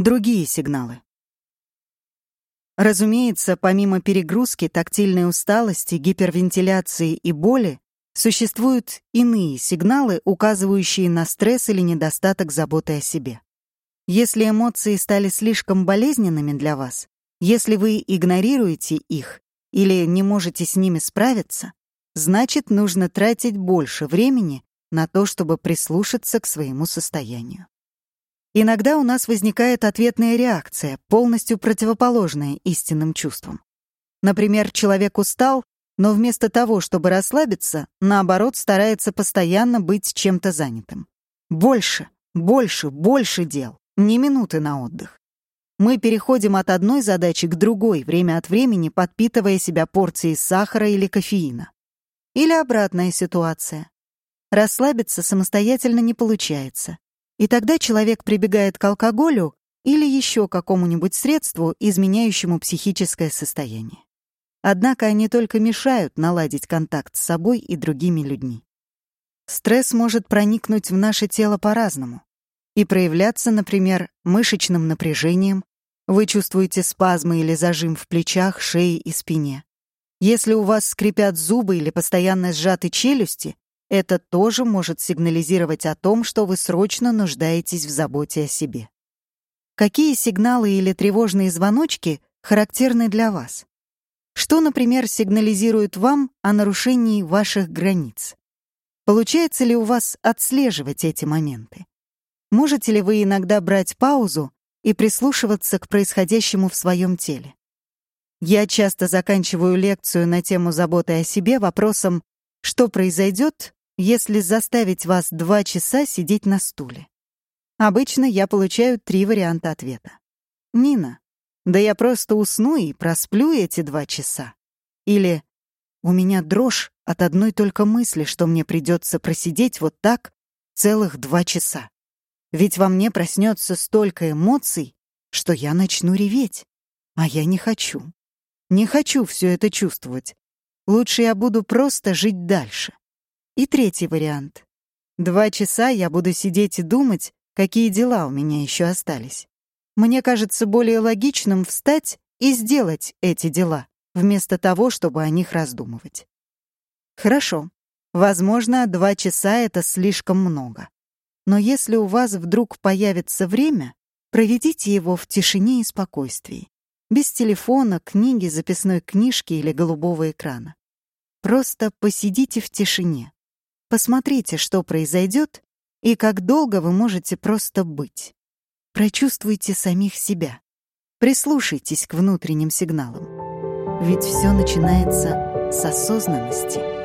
Другие сигналы. Разумеется, помимо перегрузки, тактильной усталости, гипервентиляции и боли, существуют иные сигналы, указывающие на стресс или недостаток заботы о себе. Если эмоции стали слишком болезненными для вас, если вы игнорируете их или не можете с ними справиться, значит, нужно тратить больше времени на то, чтобы прислушаться к своему состоянию. Иногда у нас возникает ответная реакция, полностью противоположная истинным чувствам. Например, человек устал, но вместо того, чтобы расслабиться, наоборот, старается постоянно быть чем-то занятым. Больше, больше, больше дел, ни минуты на отдых. Мы переходим от одной задачи к другой, время от времени подпитывая себя порцией сахара или кофеина. Или обратная ситуация. Расслабиться самостоятельно не получается. И тогда человек прибегает к алкоголю или еще какому-нибудь средству, изменяющему психическое состояние. Однако они только мешают наладить контакт с собой и другими людьми. Стресс может проникнуть в наше тело по-разному и проявляться, например, мышечным напряжением, вы чувствуете спазмы или зажим в плечах, шее и спине. Если у вас скрипят зубы или постоянно сжаты челюсти, это тоже может сигнализировать о том, что вы срочно нуждаетесь в заботе о себе. Какие сигналы или тревожные звоночки характерны для вас? Что, например, сигнализирует вам о нарушении ваших границ? Получается ли у вас отслеживать эти моменты? Можете ли вы иногда брать паузу и прислушиваться к происходящему в своем теле? Я часто заканчиваю лекцию на тему заботы о себе вопросом «Что произойдет, если заставить вас два часа сидеть на стуле? Обычно я получаю три варианта ответа. Нина, да я просто усну и просплю эти два часа. Или у меня дрожь от одной только мысли, что мне придется просидеть вот так целых два часа. Ведь во мне проснется столько эмоций, что я начну реветь. А я не хочу. Не хочу все это чувствовать. Лучше я буду просто жить дальше. И третий вариант. Два часа я буду сидеть и думать, какие дела у меня еще остались. Мне кажется более логичным встать и сделать эти дела, вместо того, чтобы о них раздумывать. Хорошо. Возможно, два часа — это слишком много. Но если у вас вдруг появится время, проведите его в тишине и спокойствии. Без телефона, книги, записной книжки или голубого экрана. Просто посидите в тишине. Посмотрите, что произойдет и как долго вы можете просто быть. Прочувствуйте самих себя. Прислушайтесь к внутренним сигналам. Ведь все начинается с осознанности.